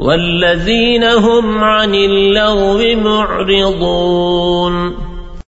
والذين هم عن اللغو معرضون.